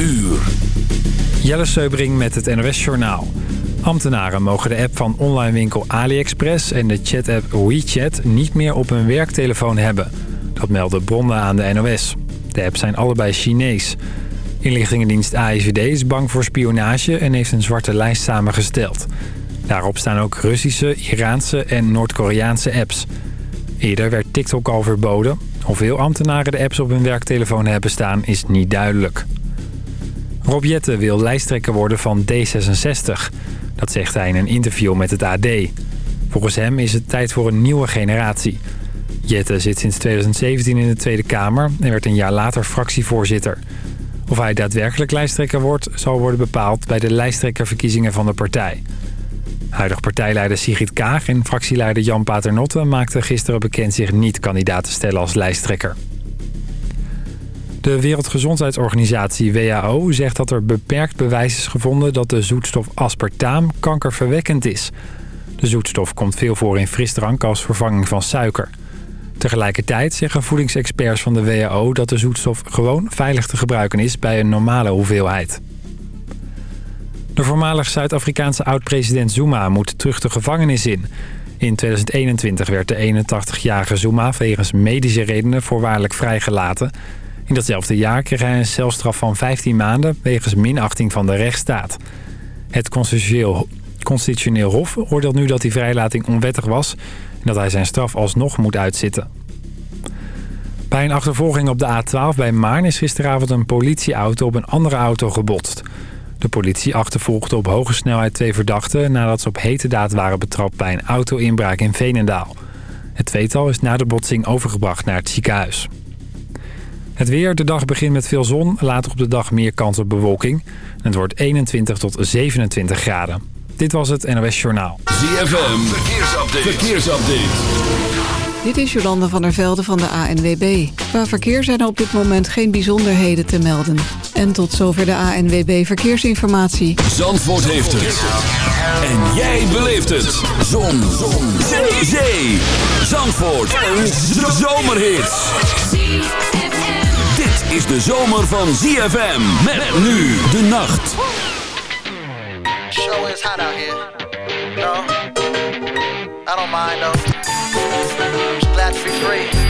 uur. Jelle Seubring met het NOS Journaal. Ambtenaren mogen de app van online winkel AliExpress en de chat-app WeChat niet meer op hun werktelefoon hebben. Dat melden bronnen aan de NOS. De apps zijn allebei Chinees. Inlichtingendienst AIVD is bang voor spionage en heeft een zwarte lijst samengesteld. Daarop staan ook Russische, Iraanse en Noord-Koreaanse apps. Eerder werd TikTok al verboden. Hoeveel ambtenaren de apps op hun werktelefoon hebben staan is niet duidelijk. Rob Jette wil lijsttrekker worden van D66. Dat zegt hij in een interview met het AD. Volgens hem is het tijd voor een nieuwe generatie. Jette zit sinds 2017 in de Tweede Kamer en werd een jaar later fractievoorzitter. Of hij daadwerkelijk lijsttrekker wordt, zal worden bepaald bij de lijsttrekkerverkiezingen van de partij. Huidig partijleider Sigrid Kaag en fractieleider Jan Paternotte maakten gisteren bekend zich niet kandidaat te stellen als lijsttrekker. De Wereldgezondheidsorganisatie WHO zegt dat er beperkt bewijs is gevonden dat de zoetstof aspartaam kankerverwekkend is. De zoetstof komt veel voor in frisdrank als vervanging van suiker. Tegelijkertijd zeggen voedingsexperts van de WHO dat de zoetstof gewoon veilig te gebruiken is bij een normale hoeveelheid. De voormalig Zuid-Afrikaanse oud-president Zuma moet terug de gevangenis in. In 2021 werd de 81-jarige Zuma wegens medische redenen voorwaardelijk vrijgelaten. In datzelfde jaar kreeg hij een celstraf van 15 maanden wegens minachting van de rechtsstaat. Het constitutioneel, hof oordeelt nu dat die vrijlating onwettig was... en dat hij zijn straf alsnog moet uitzitten. Bij een achtervolging op de A12 bij Maarn is gisteravond een politieauto op een andere auto gebotst. De politie achtervolgde op hoge snelheid twee verdachten... nadat ze op hete daad waren betrapt bij een auto-inbraak in Veenendaal. Het tweetal is na de botsing overgebracht naar het ziekenhuis. Het weer, de dag begint met veel zon. Later op de dag meer kans op bewolking. Het wordt 21 tot 27 graden. Dit was het NOS Journaal. ZFM, verkeersupdate. verkeersupdate. Dit is Jolanda van der Velde van de ANWB. Qua verkeer zijn er op dit moment geen bijzonderheden te melden. En tot zover de ANWB Verkeersinformatie. Zandvoort heeft het. En jij beleeft het. Zon. Zon. Zee. Zee. Zandvoort. Een zomerhit. Is de zomer van ZFM. Met nu de nacht. Show is hot out here. No, I don't mind though. Just glad to be free.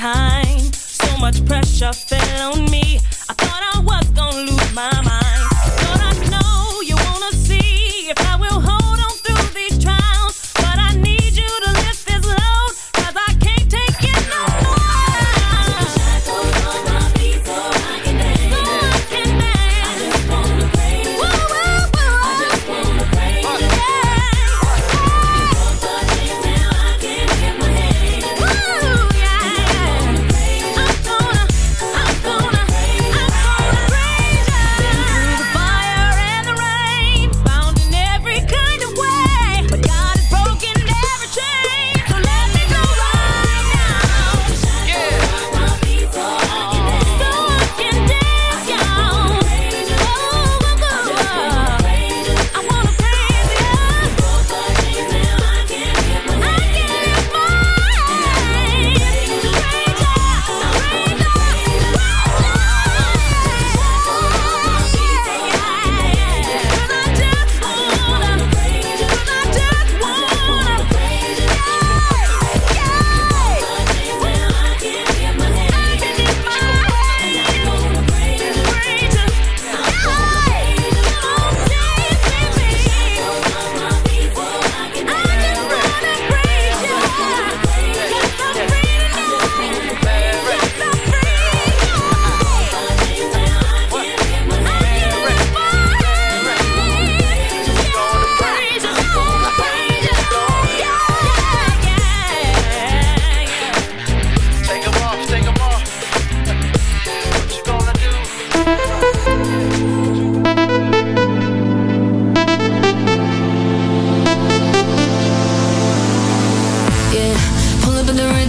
time. So much pressure fell on me. I thought I was gonna lose my mind.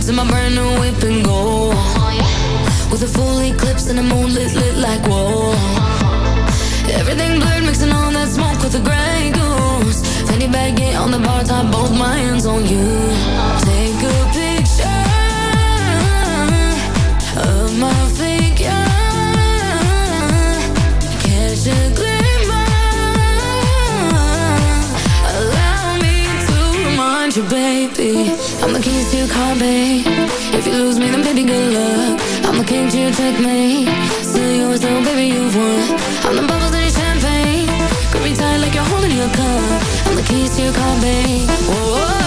to my brand new whip and go With a full eclipse and a moon lit lit like whoa Everything blurred, mixing all that smoke with the gray goose. Fanny baggy on the bar top, both my hands on you. you me. Still yours though, baby, you've won. I'm the bubbles in your champagne. Grip me tight like you're holding your cup. I'm the keys to your car, babe. Whoa,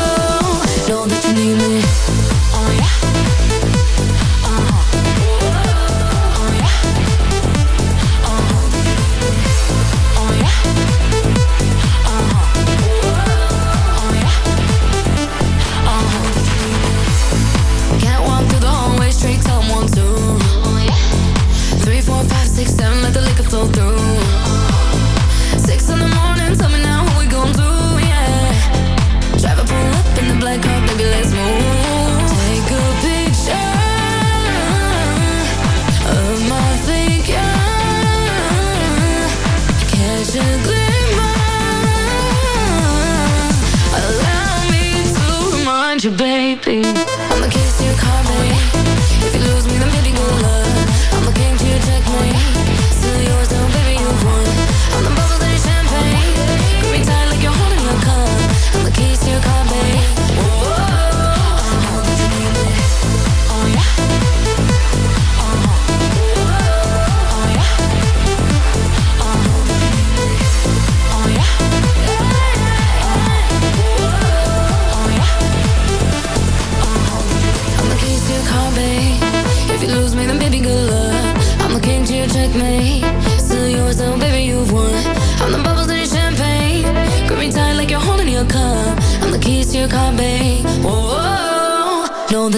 See.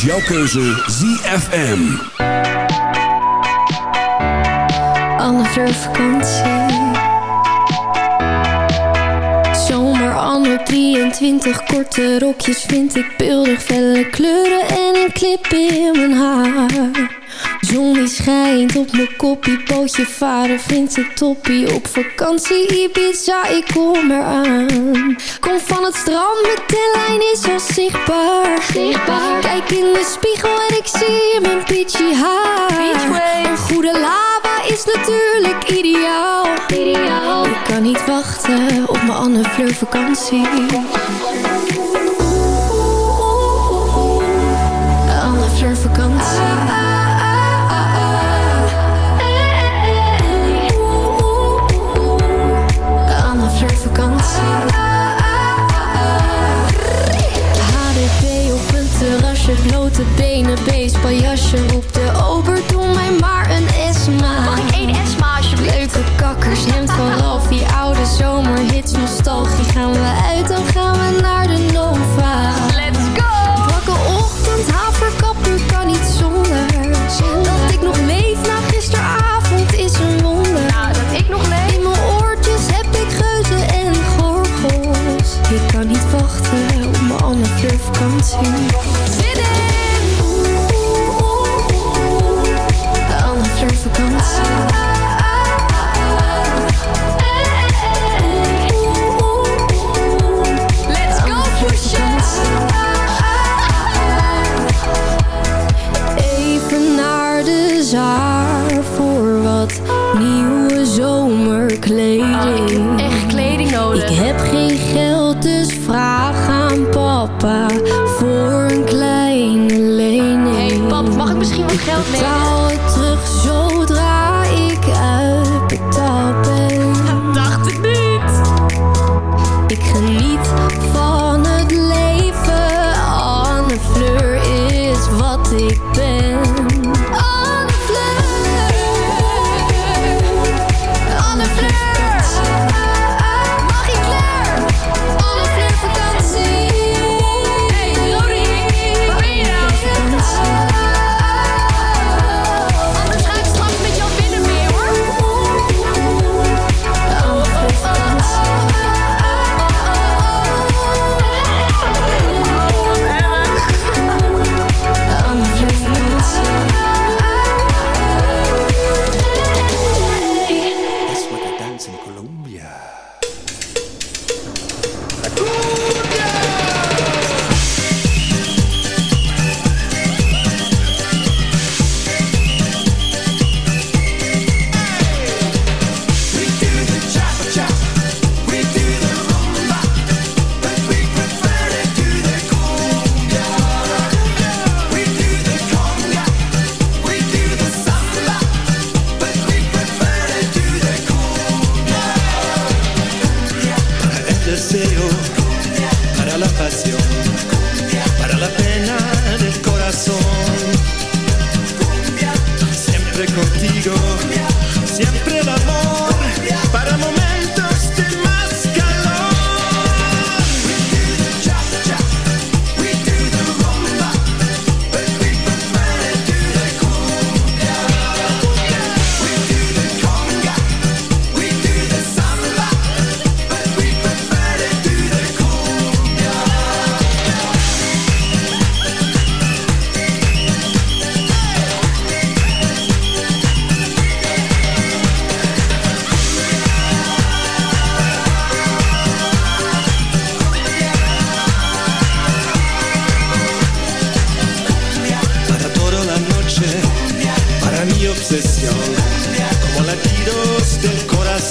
Is jouw keuze ZFM. Fleur vakantie. Zomer anno 23, korte rokjes vind ik beeldig, felle kleuren en een clip in mijn haar. Zon die schijnt op mijn koppie, pootje varen vindt het toppie. Op vakantie Ibiza, ik kom eraan. Kom van het strand, mijn tenlijn is al zichtbaar. zichtbaar. Kijk in de spiegel en ik zie mijn peachy haar. Een goede lava is natuurlijk ideaal. ideaal. Ik kan niet wachten op mijn Anne Fleur vakantie. Blote benen, beestpaljasje. Roep de ober, doe mij maar een Esma. Mag ik één Esma alsjeblieft? Leuke kakkers, hemd van Ralf, die oude zomerhits, nostalgie. Gaan we uit,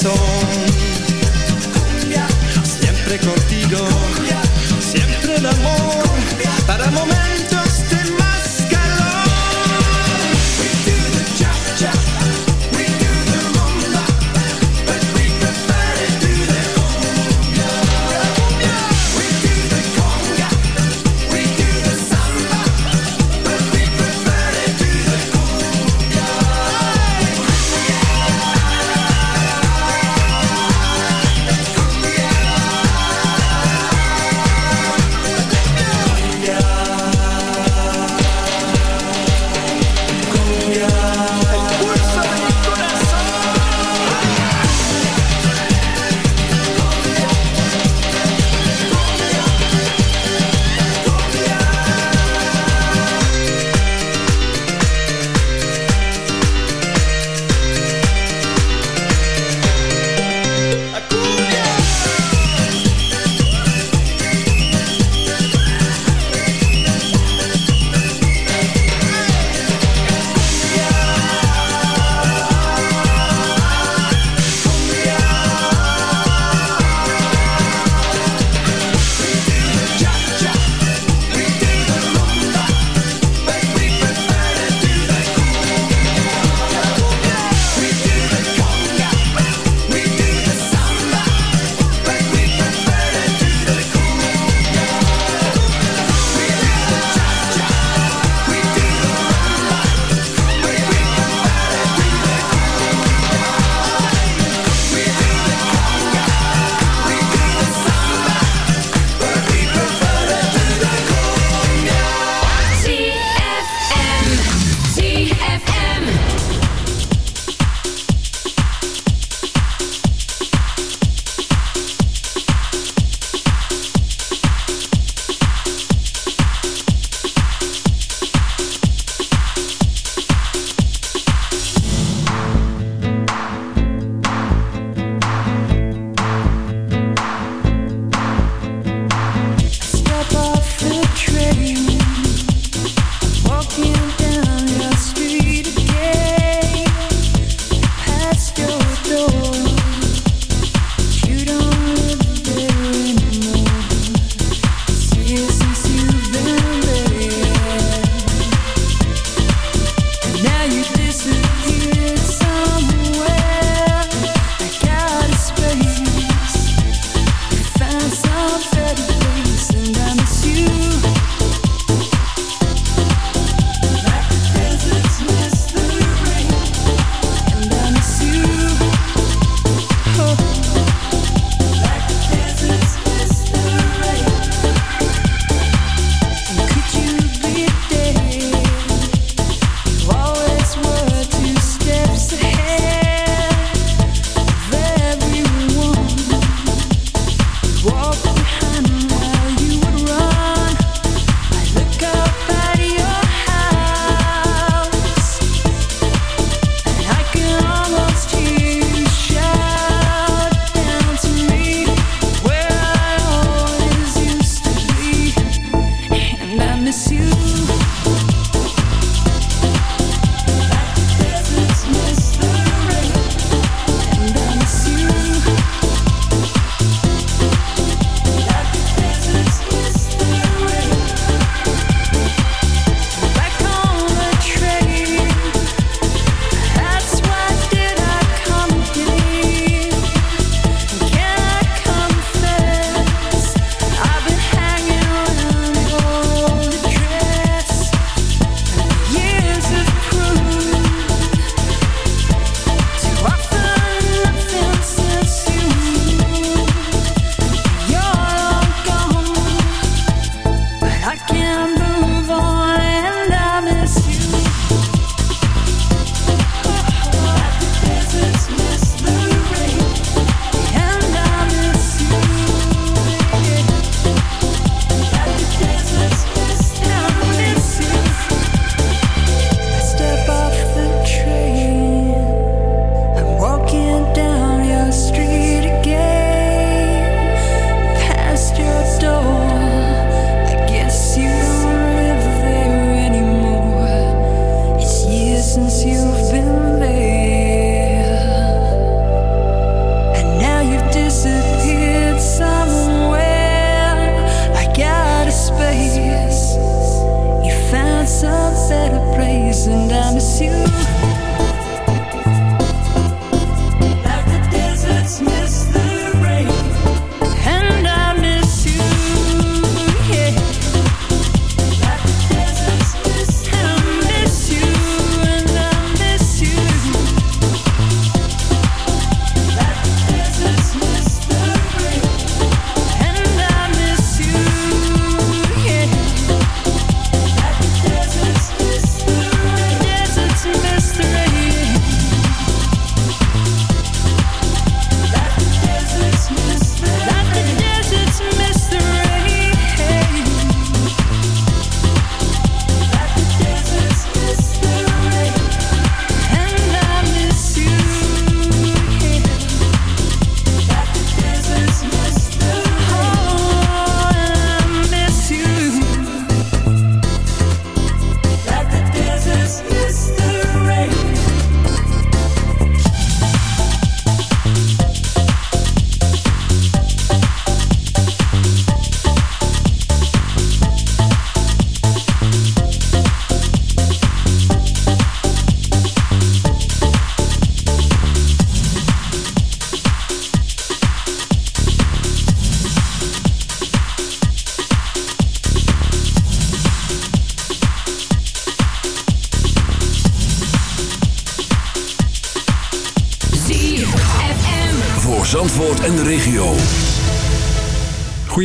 So.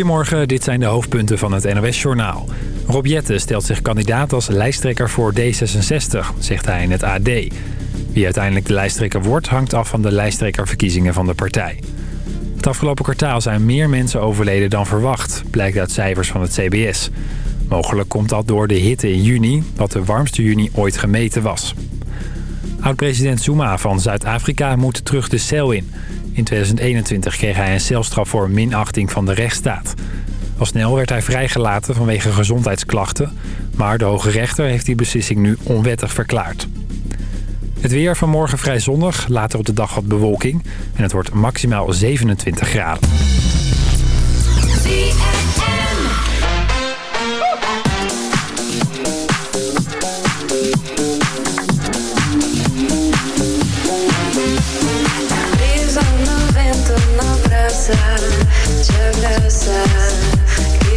Goedemorgen, dit zijn de hoofdpunten van het NOS-journaal. Rob Jette stelt zich kandidaat als lijsttrekker voor D66, zegt hij in het AD. Wie uiteindelijk de lijsttrekker wordt, hangt af van de lijsttrekkerverkiezingen van de partij. Het afgelopen kwartaal zijn meer mensen overleden dan verwacht, blijkt uit cijfers van het CBS. Mogelijk komt dat door de hitte in juni, wat de warmste juni ooit gemeten was. Oud-president Zuma van Zuid-Afrika moet terug de cel in... In 2021 kreeg hij een celstraf voor minachting van de rechtsstaat. Al snel werd hij vrijgelaten vanwege gezondheidsklachten... maar de hoge rechter heeft die beslissing nu onwettig verklaard. Het weer vanmorgen vrij zonnig, later op de dag wat bewolking... en het wordt maximaal 27 graden.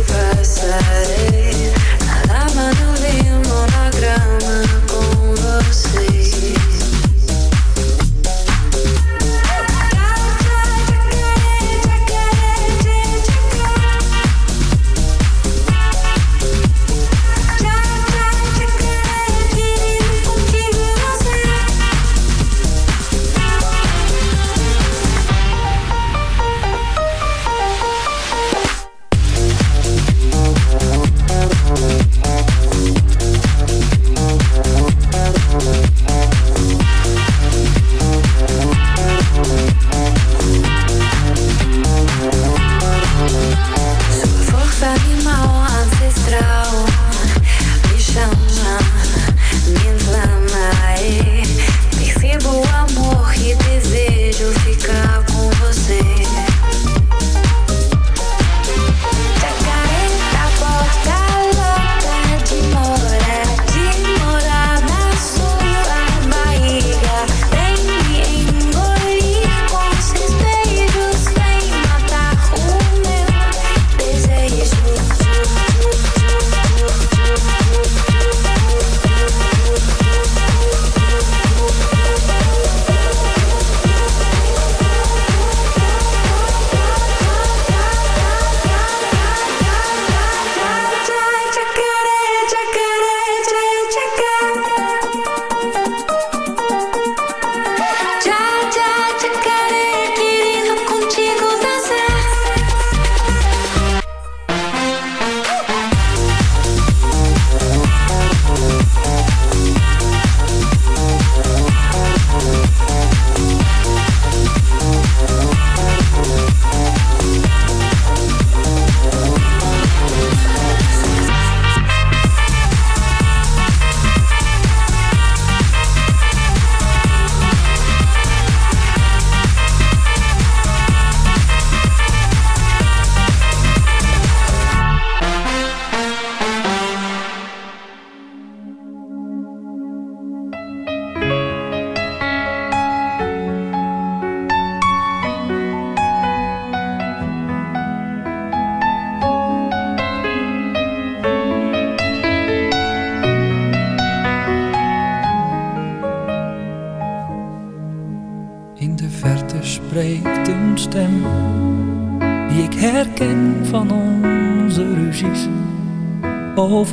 Passarei a lama no limo na grama com você.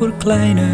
Over kleine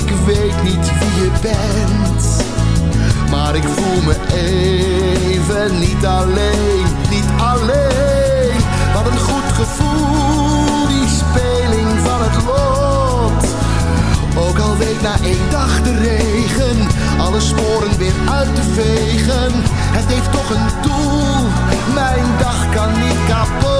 Ik weet niet wie je bent. Maar ik voel me even niet alleen, niet alleen. Wat een goed gevoel, die speling van het lot. Ook al week na één dag de regen, alle sporen weer uit te vegen. Het heeft toch een doel, mijn dag kan niet kapot.